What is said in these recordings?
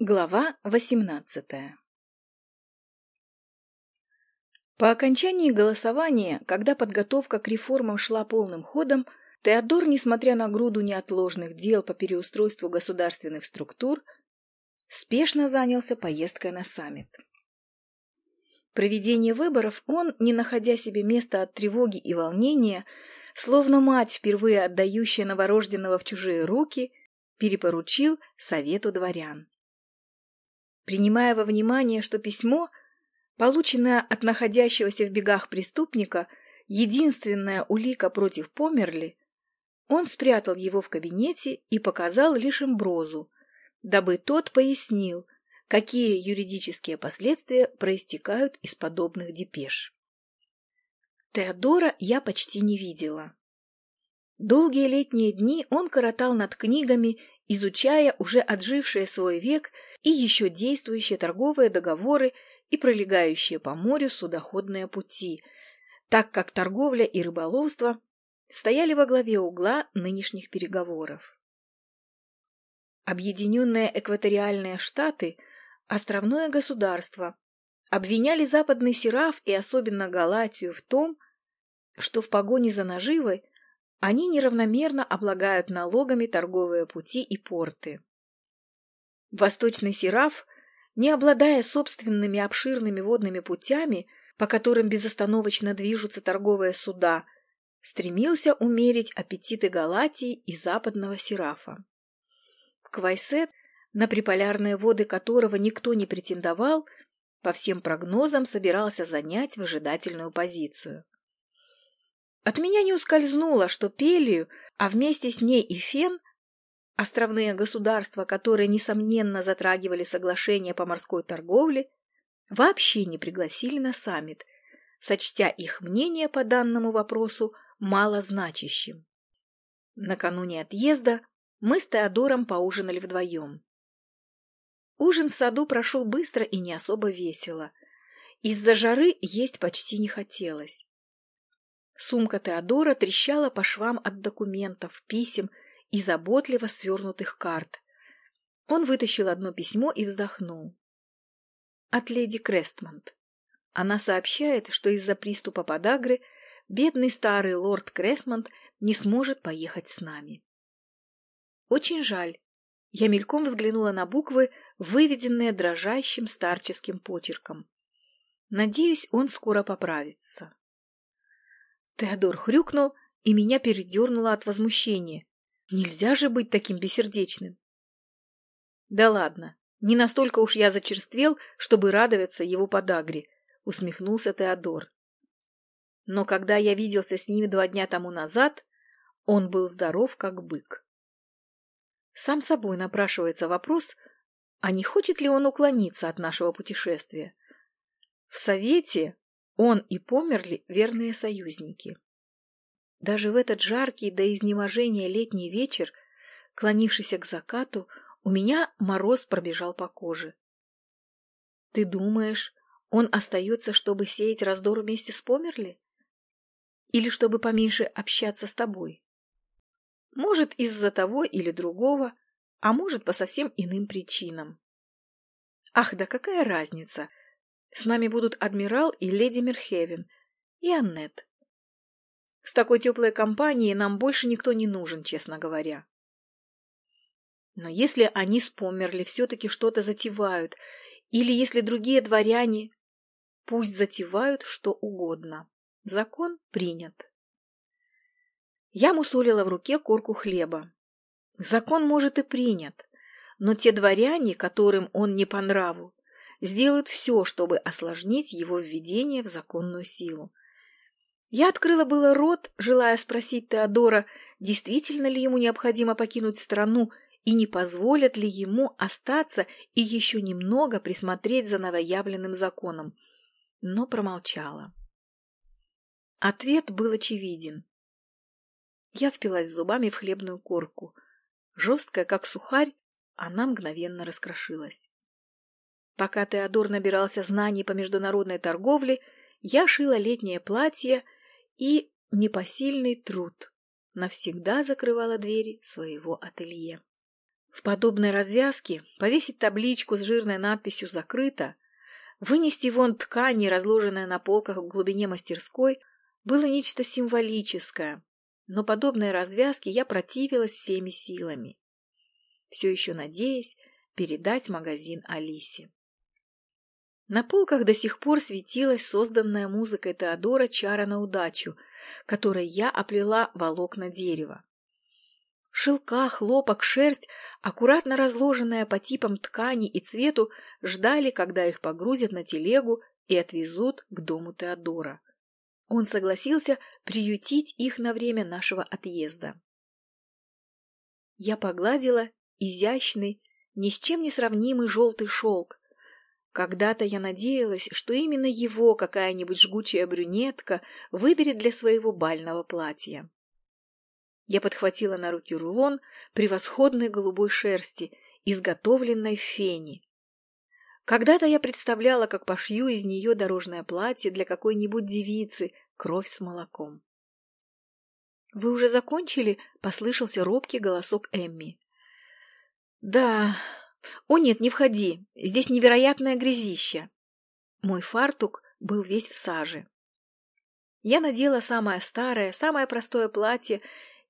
Глава восемнадцатая По окончании голосования, когда подготовка к реформам шла полным ходом, Теодор, несмотря на груду неотложных дел по переустройству государственных структур, спешно занялся поездкой на саммит. Проведение выборов он, не находя себе места от тревоги и волнения, словно мать, впервые отдающая новорожденного в чужие руки, перепоручил совету дворян. Принимая во внимание, что письмо, полученное от находящегося в бегах преступника, единственная улика против Померли, он спрятал его в кабинете и показал лишь Эмброзу, дабы тот пояснил, какие юридические последствия проистекают из подобных депеш. Теодора я почти не видела. Долгие летние дни он коротал над книгами, изучая уже отжившие свой век и еще действующие торговые договоры и пролегающие по морю судоходные пути, так как торговля и рыболовство стояли во главе угла нынешних переговоров. Объединенные экваториальные штаты, островное государство, обвиняли западный Сераф и особенно Галатию в том, что в погоне за наживой они неравномерно облагают налогами торговые пути и порты. Восточный Сераф, не обладая собственными обширными водными путями, по которым безостановочно движутся торговые суда, стремился умерить аппетиты Галатии и западного Серафа. Квайсет, на приполярные воды которого никто не претендовал, по всем прогнозам собирался занять выжидательную позицию. От меня не ускользнуло, что Пелию, а вместе с ней и Фен Островные государства, которые, несомненно, затрагивали соглашение по морской торговле, вообще не пригласили на саммит, сочтя их мнение по данному вопросу малозначащим. Накануне отъезда мы с Теодором поужинали вдвоем. Ужин в саду прошел быстро и не особо весело. Из-за жары есть почти не хотелось. Сумка Теодора трещала по швам от документов, писем и заботливо свернутых карт. Он вытащил одно письмо и вздохнул. От леди Крестмонт. Она сообщает, что из-за приступа подагры бедный старый лорд Крестмонт не сможет поехать с нами. Очень жаль. Я мельком взглянула на буквы, выведенные дрожащим старческим почерком. Надеюсь, он скоро поправится. Теодор хрюкнул, и меня передернуло от возмущения. Нельзя же быть таким бессердечным. Да ладно, не настолько уж я зачерствел, чтобы радоваться его подагре, усмехнулся Теодор. Но когда я виделся с ними два дня тому назад, он был здоров, как бык. Сам собой напрашивается вопрос, а не хочет ли он уклониться от нашего путешествия? В Совете он и Померли верные союзники. Даже в этот жаркий до изнеможения летний вечер, клонившийся к закату, у меня мороз пробежал по коже. Ты думаешь, он остается, чтобы сеять раздор вместе с Померли? Или чтобы поменьше общаться с тобой? Может, из-за того или другого, а может, по совсем иным причинам. Ах, да какая разница! С нами будут адмирал и леди Мерхевен, и Аннет. С такой теплой компанией нам больше никто не нужен, честно говоря. Но если они с Померли все-таки что-то затевают, или если другие дворяне, пусть затевают что угодно. Закон принят. Я мусолила в руке корку хлеба. Закон, может, и принят, но те дворяне, которым он не по нраву, сделают все, чтобы осложнить его введение в законную силу. Я открыла было рот, желая спросить Теодора, действительно ли ему необходимо покинуть страну и не позволят ли ему остаться и еще немного присмотреть за новоявленным законом, но промолчала. Ответ был очевиден. Я впилась зубами в хлебную корку. Жесткая, как сухарь, она мгновенно раскрошилась. Пока Теодор набирался знаний по международной торговле, я шила летнее платье и непосильный труд навсегда закрывала двери своего ателье. В подобной развязке повесить табличку с жирной надписью «Закрыто», вынести вон ткани, разложенные на полках в глубине мастерской, было нечто символическое, но подобной развязке я противилась всеми силами, все еще надеясь передать магазин Алисе. На полках до сих пор светилась созданная музыкой Теодора чара на удачу, которой я оплела волокна дерева. Шелка, хлопок, шерсть, аккуратно разложенная по типам ткани и цвету, ждали, когда их погрузят на телегу и отвезут к дому Теодора. Он согласился приютить их на время нашего отъезда. Я погладила изящный, ни с чем не сравнимый желтый шелк. Когда-то я надеялась, что именно его какая-нибудь жгучая брюнетка выберет для своего бального платья. Я подхватила на руки рулон превосходной голубой шерсти, изготовленной в. Когда-то я представляла, как пошью из нее дорожное платье для какой-нибудь девицы, кровь с молоком. «Вы уже закончили?» — послышался робкий голосок Эмми. «Да. О нет, не входи. Здесь невероятное грязище». Мой фартук был весь в саже. Я надела самое старое, самое простое платье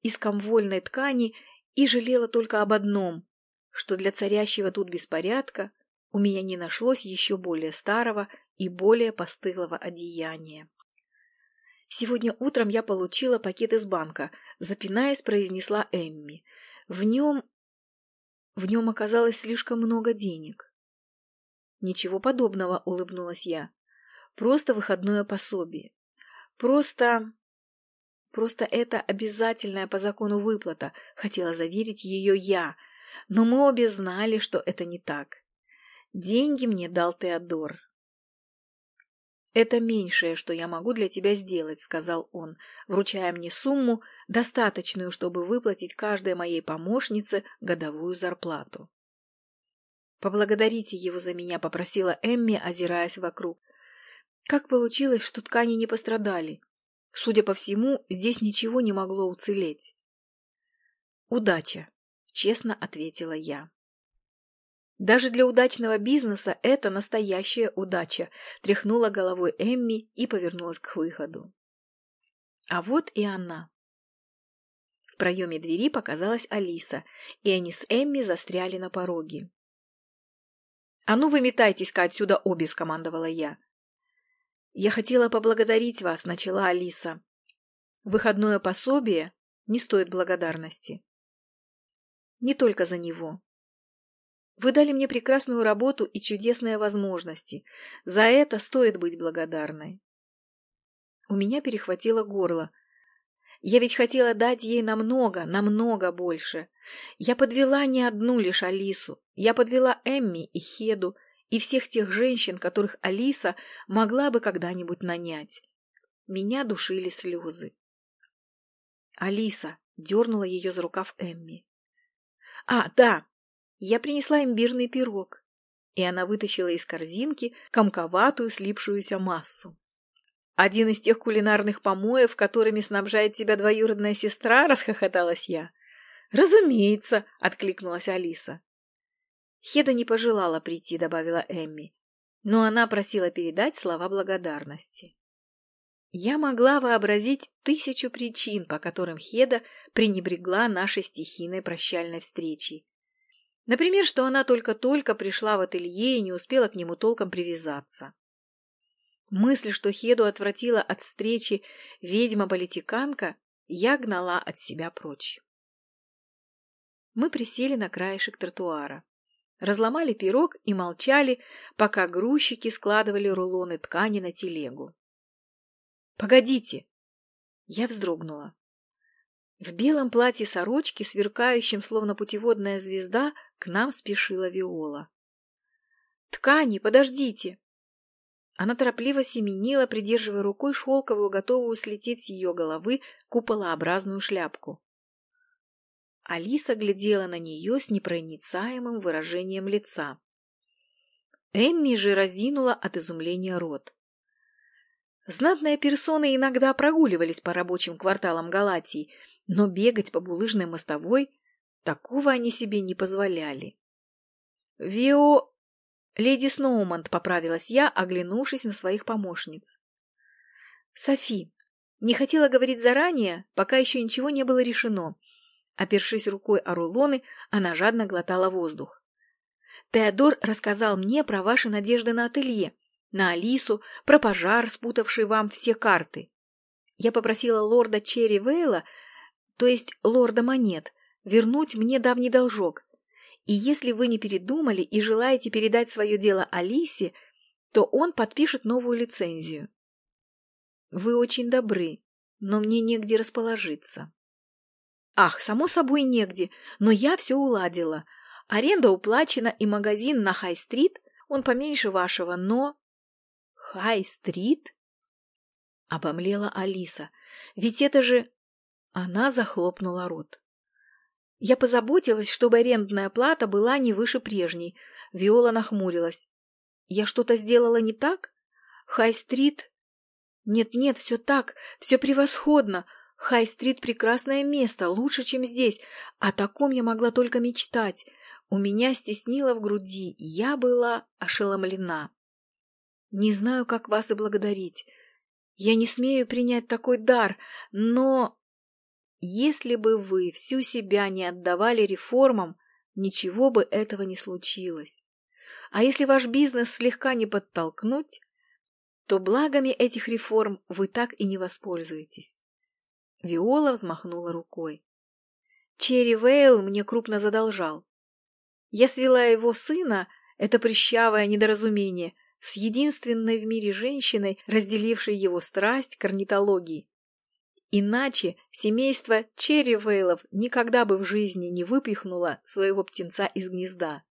из комвольной ткани и жалела только об одном, что для царящего тут беспорядка у меня не нашлось еще более старого и более постылого одеяния. Сегодня утром я получила пакет из банка, запинаясь, произнесла Эмми. В нем... В нем оказалось слишком много денег. Ничего подобного, улыбнулась я. Просто выходное пособие. Просто... Просто это обязательная по закону выплата, хотела заверить ее я, но мы обе знали, что это не так. Деньги мне дал Теодор. «Это меньшее, что я могу для тебя сделать», — сказал он, вручая мне сумму, достаточную, чтобы выплатить каждой моей помощнице годовую зарплату. «Поблагодарите его за меня», — попросила Эмми, озираясь вокруг. «Как получилось, что ткани не пострадали? Судя по всему, здесь ничего не могло уцелеть. «Удача», — честно ответила я. Даже для удачного бизнеса это настоящая удача, тряхнула головой Эмми и повернулась к выходу. А вот и она. В проеме двери показалась Алиса, и они с Эмми застряли на пороге. «А ну, выметайтесь-ка отсюда обе!» — скомандовала я. «Я хотела поблагодарить вас», — начала Алиса. «Выходное пособие не стоит благодарности. Не только за него. Вы дали мне прекрасную работу и чудесные возможности. За это стоит быть благодарной». У меня перехватило горло. Я ведь хотела дать ей намного, намного больше. Я подвела не одну лишь Алису. Я подвела Эмми и Хеду, и всех тех женщин, которых Алиса могла бы когда-нибудь нанять. Меня душили слезы. Алиса дернула ее за рукав Эмми. «А, да, я принесла имбирный пирог». И она вытащила из корзинки комковатую слипшуюся массу. «Один из тех кулинарных помоев, которыми снабжает тебя двоюродная сестра?» — расхохоталась я. «Разумеется!» — откликнулась Алиса. Хеда не пожелала прийти, добавила Эмми, но она просила передать слова благодарности. Я могла вообразить тысячу причин, по которым Хеда пренебрегла нашей стихийной прощальной встречей. Например, что она только-только пришла в ателье и не успела к нему толком привязаться. Мысль, что Хеду отвратила от встречи ведьма-политиканка, я гнала от себя прочь. Мы присели на краешек тротуара разломали пирог и молчали, пока грузчики складывали рулоны ткани на телегу. «Погодите!» Я вздрогнула. В белом платье сорочки, сверкающем, словно путеводная звезда, к нам спешила Виола. «Ткани, подождите!» Она торопливо семенила, придерживая рукой шелковую, готовую слететь с ее головы куполообразную шляпку. Алиса глядела на нее с непроницаемым выражением лица. Эмми же разинула от изумления рот. Знатные персоны иногда прогуливались по рабочим кварталам Галатии, но бегать по булыжной мостовой Такого они себе не позволяли. Вио... Леди Сноумонт, поправилась я, оглянувшись на своих помощниц. Софи, не хотела говорить заранее, пока еще ничего не было решено. Опершись рукой о рулоны, она жадно глотала воздух. Теодор рассказал мне про ваши надежды на ателье, на Алису, про пожар, спутавший вам все карты. Я попросила лорда Черри Вейла, то есть лорда Монет, вернуть мне давний должок. И если вы не передумали и желаете передать свое дело Алисе, то он подпишет новую лицензию. Вы очень добры, но мне негде расположиться. Ах, само собой негде, но я все уладила. Аренда уплачена и магазин на Хай-стрит, он поменьше вашего, но... Хай-стрит? Обомлела Алиса. Ведь это же... Она захлопнула рот. Я позаботилась, чтобы арендная плата была не выше прежней. Виола нахмурилась. Я что-то сделала не так? Хай-стрит? Нет-нет, все так, все превосходно. Хай-стрит — прекрасное место, лучше, чем здесь. О таком я могла только мечтать. У меня стеснило в груди, я была ошеломлена. Не знаю, как вас и благодарить. Я не смею принять такой дар, но... Если бы вы всю себя не отдавали реформам, ничего бы этого не случилось. А если ваш бизнес слегка не подтолкнуть, то благами этих реформ вы так и не воспользуетесь. Виола взмахнула рукой. Черри Вейл мне крупно задолжал. Я свела его сына, это прищавое недоразумение, с единственной в мире женщиной, разделившей его страсть к орнитологии. Иначе семейство Черривейлов никогда бы в жизни не выпихнуло своего птенца из гнезда.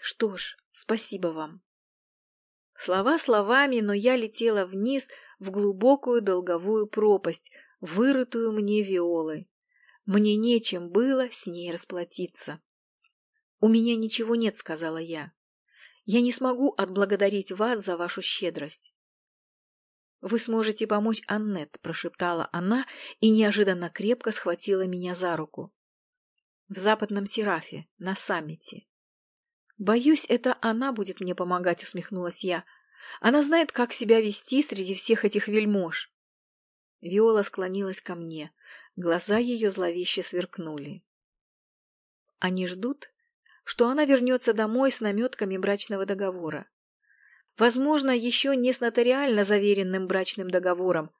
Что ж, спасибо вам. Слова словами, но я летела вниз в глубокую долговую пропасть, вырытую мне виолой. Мне нечем было с ней расплатиться. «У меня ничего нет», — сказала я. «Я не смогу отблагодарить вас за вашу щедрость. «Вы сможете помочь Аннет», — прошептала она и неожиданно крепко схватила меня за руку. «В западном Серафе, на саммите». «Боюсь, это она будет мне помогать», — усмехнулась я. «Она знает, как себя вести среди всех этих вельмож». Виола склонилась ко мне. Глаза ее зловеще сверкнули. Они ждут, что она вернется домой с наметками брачного договора. Возможно, еще не с нотариально заверенным брачным договором,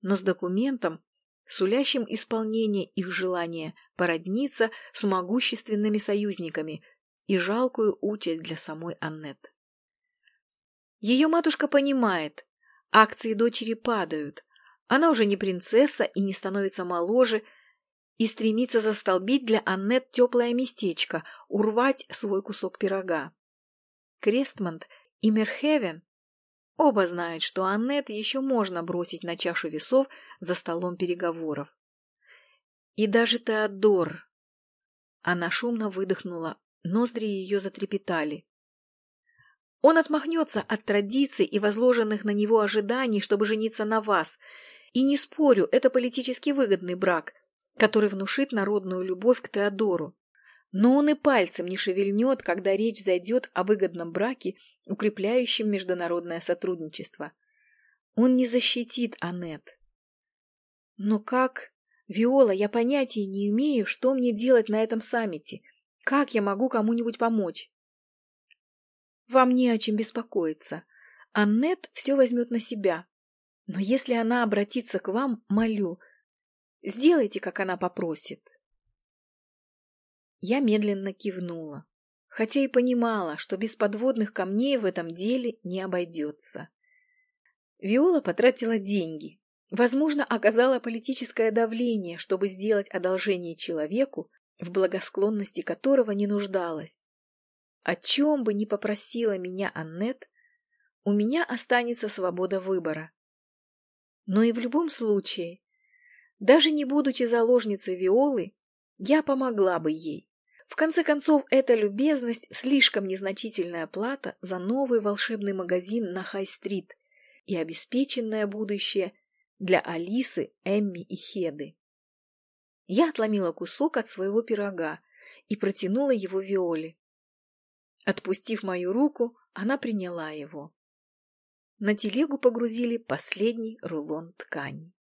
но с документом, сулящим исполнение их желания породниться с могущественными союзниками и жалкую участь для самой Аннет. Ее матушка понимает, акции дочери падают, она уже не принцесса и не становится моложе, и стремится застолбить для Аннет теплое местечко, урвать свой кусок пирога. Крестмонт и Мерхевен оба знают, что Аннет еще можно бросить на чашу весов за столом переговоров. И даже Теодор. Она шумно выдохнула, ноздри ее затрепетали. Он отмахнется от традиций и возложенных на него ожиданий, чтобы жениться на вас. И не спорю, это политически выгодный брак, который внушит народную любовь к Теодору. Но он и пальцем не шевельнет, когда речь зайдет о выгодном браке, укрепляющем международное сотрудничество. Он не защитит Аннет. Но как? Виола, я понятия не имею, что мне делать на этом саммите. Как я могу кому-нибудь помочь? Вам не о чем беспокоиться. Аннет все возьмет на себя. Но если она обратится к вам, молю, сделайте, как она попросит. Я медленно кивнула, хотя и понимала, что без подводных камней в этом деле не обойдется. Виола потратила деньги, возможно, оказала политическое давление, чтобы сделать одолжение человеку, в благосклонности которого не нуждалась. О чем бы ни попросила меня Аннет, у меня останется свобода выбора. Но и в любом случае, даже не будучи заложницей Виолы, я помогла бы ей. В конце концов, эта любезность – слишком незначительная плата за новый волшебный магазин на Хай-стрит и обеспеченное будущее для Алисы, Эмми и Хеды. Я отломила кусок от своего пирога и протянула его Виоле. Отпустив мою руку, она приняла его. На телегу погрузили последний рулон ткани.